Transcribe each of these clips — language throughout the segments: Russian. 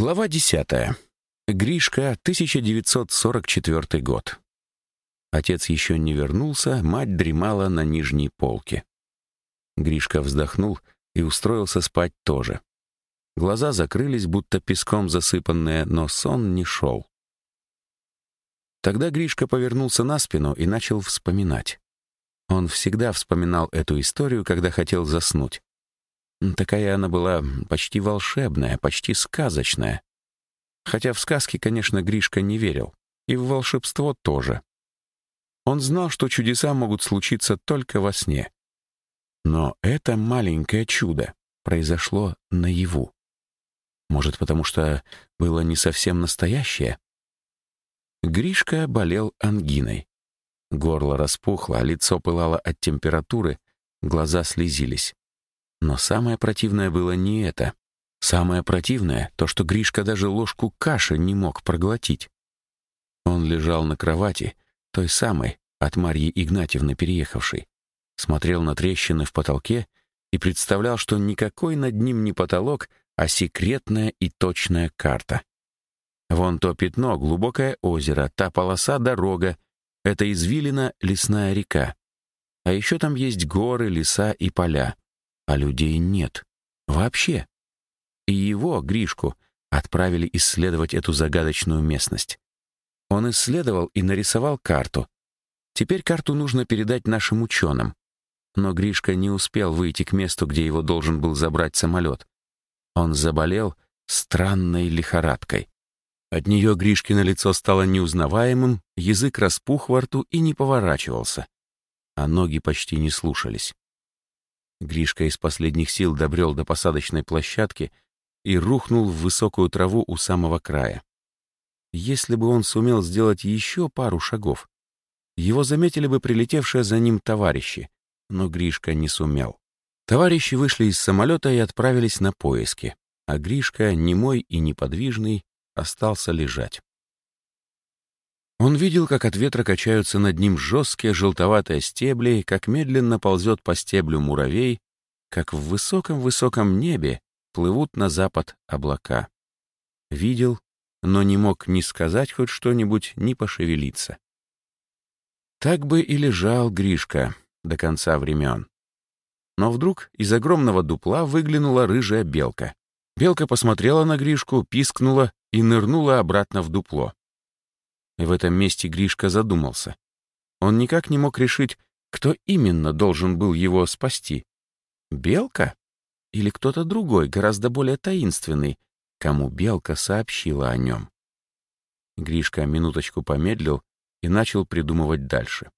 Глава 10. Гришка, 1944 год. Отец еще не вернулся, мать дремала на нижней полке. Гришка вздохнул и устроился спать тоже. Глаза закрылись, будто песком засыпанные, но сон не шел. Тогда Гришка повернулся на спину и начал вспоминать. Он всегда вспоминал эту историю, когда хотел заснуть. Такая она была почти волшебная, почти сказочная. Хотя в сказки, конечно, Гришка не верил. И в волшебство тоже. Он знал, что чудеса могут случиться только во сне. Но это маленькое чудо произошло наяву. Может, потому что было не совсем настоящее? Гришка болел ангиной. Горло распухло, лицо пылало от температуры, глаза слезились. Но самое противное было не это. Самое противное — то, что Гришка даже ложку каши не мог проглотить. Он лежал на кровати, той самой, от Марьи Игнатьевны переехавшей, смотрел на трещины в потолке и представлял, что никакой над ним не потолок, а секретная и точная карта. Вон то пятно — глубокое озеро, та полоса — дорога, это извилина — лесная река. А еще там есть горы, леса и поля а людей нет. Вообще. И его, Гришку, отправили исследовать эту загадочную местность. Он исследовал и нарисовал карту. Теперь карту нужно передать нашим ученым. Но Гришка не успел выйти к месту, где его должен был забрать самолет. Он заболел странной лихорадкой. От нее Гришкино лицо стало неузнаваемым, язык распух во рту и не поворачивался, а ноги почти не слушались. Гришка из последних сил добрел до посадочной площадки и рухнул в высокую траву у самого края. Если бы он сумел сделать еще пару шагов, его заметили бы прилетевшие за ним товарищи, но Гришка не сумел. Товарищи вышли из самолета и отправились на поиски, а Гришка, немой и неподвижный, остался лежать. Он видел, как от ветра качаются над ним жесткие желтоватые стебли, как медленно ползет по стеблю муравей, как в высоком-высоком небе плывут на запад облака. Видел, но не мог ни сказать хоть что-нибудь, ни пошевелиться. Так бы и лежал Гришка до конца времен. Но вдруг из огромного дупла выглянула рыжая белка. Белка посмотрела на Гришку, пискнула и нырнула обратно в дупло. И в этом месте Гришка задумался. Он никак не мог решить, кто именно должен был его спасти. Белка? Или кто-то другой, гораздо более таинственный, кому Белка сообщила о нем? Гришка минуточку помедлил и начал придумывать дальше.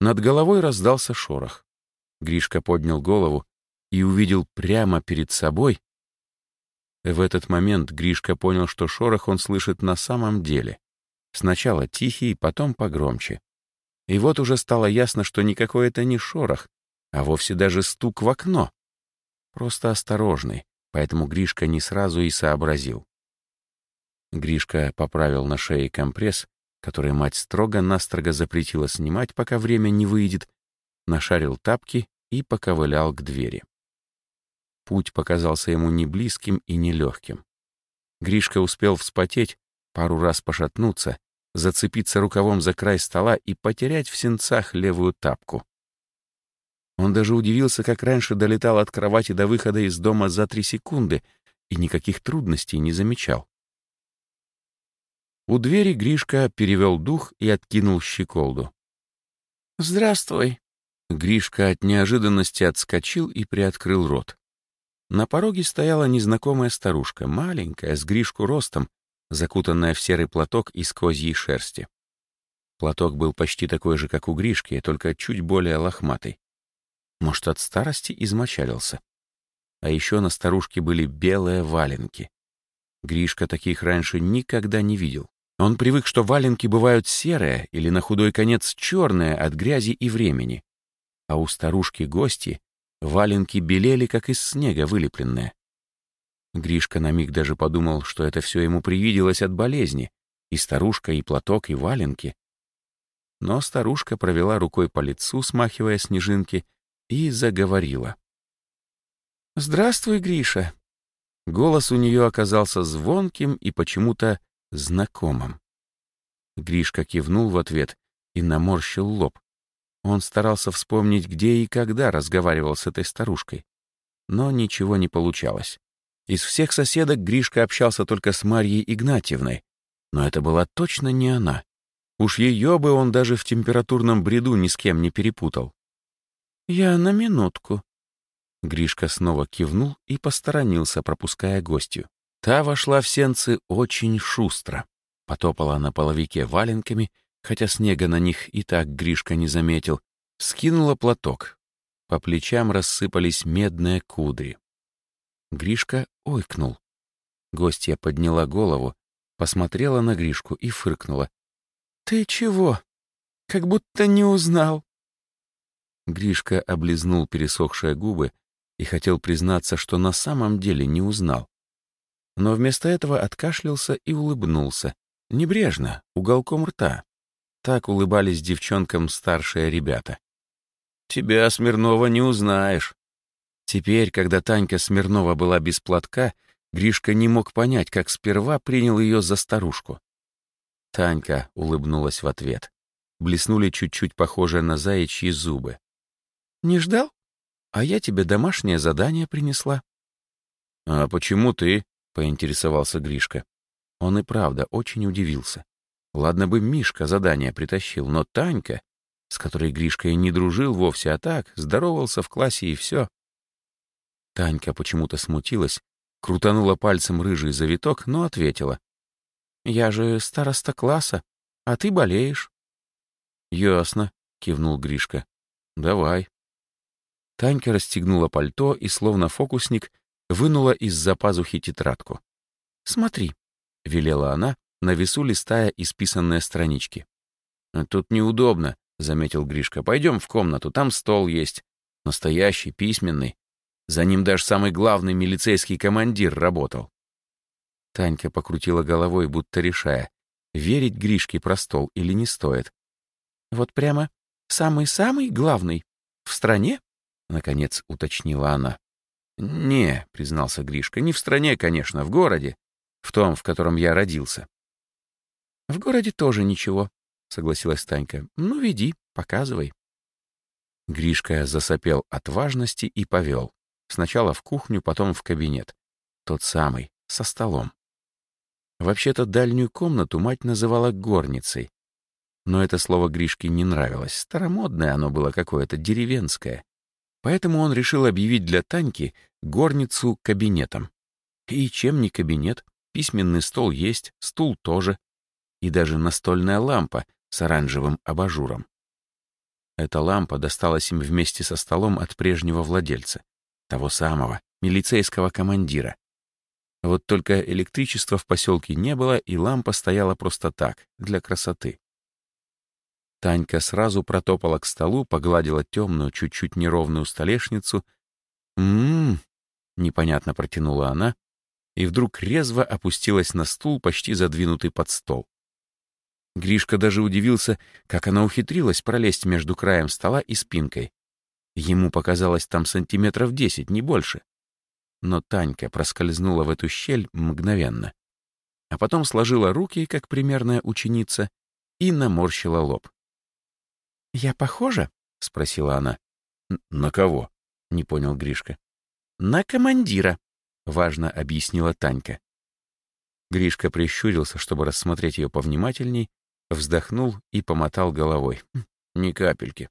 Над головой раздался шорох. Гришка поднял голову и увидел прямо перед собой. В этот момент Гришка понял, что шорох он слышит на самом деле. Сначала тихий, потом погромче. И вот уже стало ясно, что никакой это не шорох, а вовсе даже стук в окно. Просто осторожный, поэтому Гришка не сразу и сообразил. Гришка поправил на шее компресс, который мать строго-настрого запретила снимать, пока время не выйдет, нашарил тапки и поковылял к двери. Путь показался ему не близким и не легким. Гришка успел вспотеть, пару раз пошатнуться, зацепиться рукавом за край стола и потерять в сенцах левую тапку. Он даже удивился, как раньше долетал от кровати до выхода из дома за три секунды и никаких трудностей не замечал. У двери Гришка перевел дух и откинул щеколду. «Здравствуй!» Гришка от неожиданности отскочил и приоткрыл рот. На пороге стояла незнакомая старушка, маленькая, с Гришку ростом, закутанная в серый платок из козьей шерсти. Платок был почти такой же, как у Гришки, только чуть более лохматый. Может, от старости измочалился. А еще на старушке были белые валенки. Гришка таких раньше никогда не видел. Он привык, что валенки бывают серые или на худой конец черные от грязи и времени. А у старушки-гости валенки белели, как из снега вылепленные. Гришка на миг даже подумал, что это все ему привиделось от болезни. И старушка, и платок, и валенки. Но старушка провела рукой по лицу, смахивая снежинки, и заговорила. «Здравствуй, Гриша. Голос у нее оказался звонким и почему-то знакомым. Гришка кивнул в ответ и наморщил лоб. Он старался вспомнить, где и когда разговаривал с этой старушкой. Но ничего не получалось. Из всех соседок Гришка общался только с Марьей Игнатьевной, но это была точно не она. Уж ее бы он даже в температурном бреду ни с кем не перепутал. «Я на минутку». Гришка снова кивнул и посторонился, пропуская гостью. Та вошла в сенцы очень шустро. Потопала на половике валенками, хотя снега на них и так Гришка не заметил. Скинула платок. По плечам рассыпались медные кудри. Гришка ойкнул. Гостья подняла голову, посмотрела на Гришку и фыркнула. «Ты чего? Как будто не узнал». Гришка облизнул пересохшие губы и хотел признаться, что на самом деле не узнал. Но вместо этого откашлялся и улыбнулся. Небрежно, уголком рта. Так улыбались девчонкам старшие ребята. «Тебя, Смирнова, не узнаешь». Теперь, когда Танька Смирнова была без платка, Гришка не мог понять, как сперва принял ее за старушку. Танька улыбнулась в ответ. Блеснули чуть-чуть похожие на заячьи зубы. «Не ждал? А я тебе домашнее задание принесла». «А почему ты?» — поинтересовался Гришка. Он и правда очень удивился. Ладно бы Мишка задание притащил, но Танька, с которой Гришка и не дружил вовсе, а так, здоровался в классе и все. Танька почему-то смутилась, крутанула пальцем рыжий завиток, но ответила. Я же староста класса, а ты болеешь. Ясно, кивнул Гришка. Давай. Танька расстегнула пальто и, словно фокусник, вынула из-за пазухи тетрадку. «Смотри», — велела она, на весу листая исписанные странички. «Тут неудобно», — заметил Гришка. «Пойдем в комнату, там стол есть. Настоящий, письменный. За ним даже самый главный милицейский командир работал». Танька покрутила головой, будто решая, верить Гришке про стол или не стоит. «Вот прямо самый-самый главный в стране?» — наконец уточнила она. «Не», — признался Гришка, — «не в стране, конечно, в городе, в том, в котором я родился». «В городе тоже ничего», — согласилась Танька. «Ну, веди, показывай». Гришка засопел от важности и повел. Сначала в кухню, потом в кабинет. Тот самый, со столом. Вообще-то дальнюю комнату мать называла горницей. Но это слово Гришке не нравилось. Старомодное оно было какое-то, деревенское. Поэтому он решил объявить для Таньки горницу кабинетом. И чем не кабинет? Письменный стол есть, стул тоже. И даже настольная лампа с оранжевым абажуром. Эта лампа досталась им вместе со столом от прежнего владельца, того самого, милицейского командира. Вот только электричества в поселке не было, и лампа стояла просто так, для красоты. Танька сразу протопала к столу, погладила темную, чуть-чуть неровную столешницу. «М-м-м», непонятно протянула она, и вдруг резво опустилась на стул, почти задвинутый под стол. Гришка даже удивился, как она ухитрилась пролезть между краем стола и спинкой. Ему показалось там сантиметров десять, не больше но Танька проскользнула в эту щель мгновенно. А потом сложила руки, как примерная ученица, и наморщила лоб. «Я похожа?» — спросила она. «На кого?» — не понял Гришка. «На командира», — важно объяснила Танька. Гришка прищурился, чтобы рассмотреть ее повнимательней, вздохнул и помотал головой. «Хм, «Ни капельки».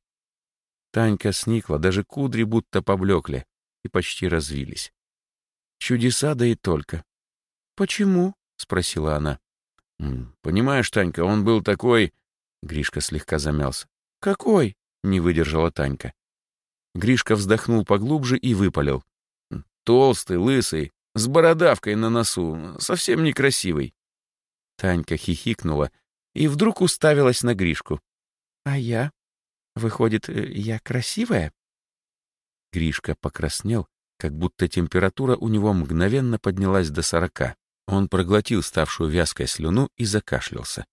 Танька сникла, даже кудри будто поблекли и почти развились. Чудеса, да и только. «Почему?» — спросила она. «Понимаешь, Танька, он был такой...» Гришка слегка замялся. «Какой?» — не выдержала Танька. Гришка вздохнул поглубже и выпалил. «Толстый, лысый, с бородавкой на носу, совсем некрасивый». Танька хихикнула и вдруг уставилась на Гришку. «А я? Выходит, э, я красивая?» Гришка покраснел как будто температура у него мгновенно поднялась до сорока. Он проглотил ставшую вязкой слюну и закашлялся.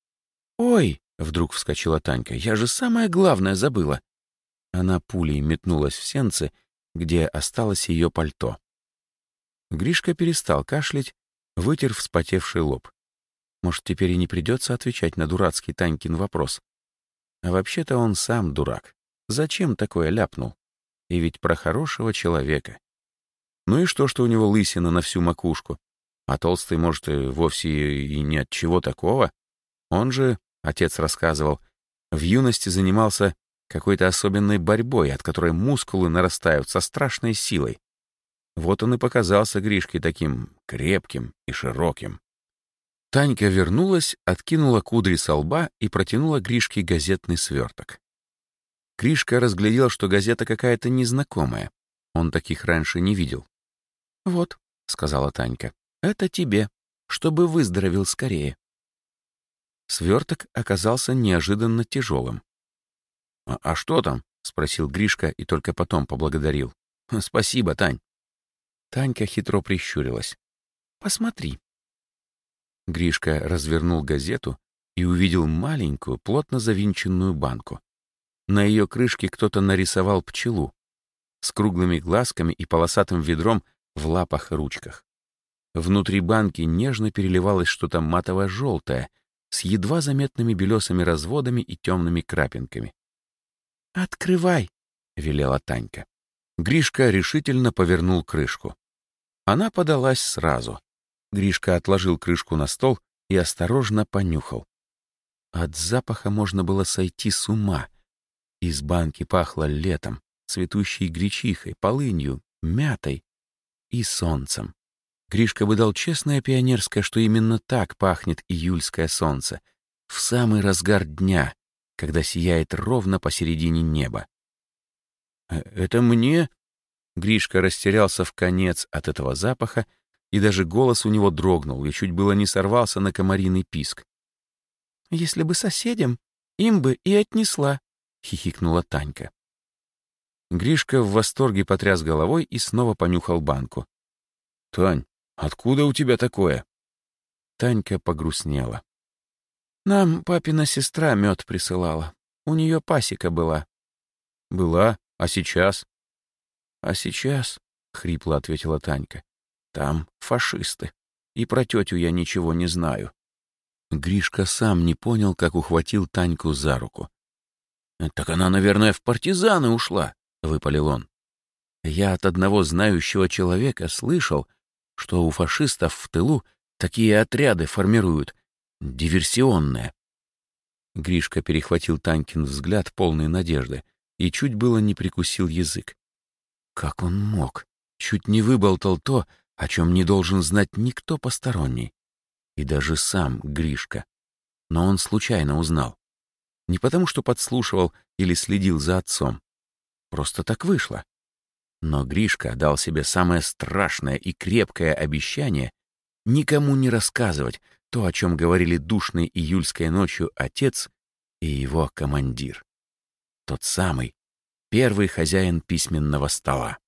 «Ой!» — вдруг вскочила Танька. «Я же самое главное забыла!» Она пулей метнулась в сенце, где осталось ее пальто. Гришка перестал кашлять, вытер вспотевший лоб. Может, теперь и не придется отвечать на дурацкий Танькин вопрос. А вообще-то он сам дурак. Зачем такое ляпнул? И ведь про хорошего человека. Ну и что, что у него лысина на всю макушку? А толстый, может, и вовсе и не от чего такого? Он же, отец рассказывал, в юности занимался какой-то особенной борьбой, от которой мускулы нарастают со страшной силой. Вот он и показался Гришке таким крепким и широким. Танька вернулась, откинула кудри со лба и протянула Гришке газетный сверток. Гришка разглядел, что газета какая-то незнакомая. Он таких раньше не видел. «Вот», — сказала Танька, — «это тебе, чтобы выздоровел скорее». Сверток оказался неожиданно тяжелым. «А, «А что там?» — спросил Гришка и только потом поблагодарил. «Спасибо, Тань». Танька хитро прищурилась. «Посмотри». Гришка развернул газету и увидел маленькую, плотно завинченную банку. На ее крышке кто-то нарисовал пчелу с круглыми глазками и полосатым ведром в лапах-ручках. Внутри банки нежно переливалось что-то матово-желтое, с едва заметными белесыми разводами и темными крапинками. «Открывай!» — велела Танька. Гришка решительно повернул крышку. Она подалась сразу. Гришка отложил крышку на стол и осторожно понюхал. От запаха можно было сойти с ума. Из банки пахло летом, цветущей гречихой, полынью, мятой и солнцем. Гришка выдал честное пионерское, что именно так пахнет июльское солнце, в самый разгар дня, когда сияет ровно посередине неба. «Э, «Это мне?» Гришка растерялся в конец от этого запаха, и даже голос у него дрогнул и чуть было не сорвался на комариный писк. «Если бы соседям, им бы и отнесла», — хихикнула Танька. Гришка в восторге потряс головой и снова понюхал банку. «Тань, Откуда у тебя такое?» Танька погрустнела. «Нам папина сестра мед присылала. У нее пасека была». «Была? А сейчас?» «А сейчас?» — хрипло ответила Танька. «Там фашисты. И про тетю я ничего не знаю». Гришка сам не понял, как ухватил Таньку за руку. «Так она, наверное, в партизаны ушла», — выпалил он. «Я от одного знающего человека слышал, что у фашистов в тылу такие отряды формируют, диверсионные. Гришка перехватил Танькин взгляд, полный надежды, и чуть было не прикусил язык. Как он мог? Чуть не выболтал то, о чем не должен знать никто посторонний. И даже сам Гришка. Но он случайно узнал. Не потому, что подслушивал или следил за отцом. Просто так вышло. Но Гришка дал себе самое страшное и крепкое обещание никому не рассказывать то, о чем говорили душной июльской ночью отец и его командир. Тот самый, первый хозяин письменного стола.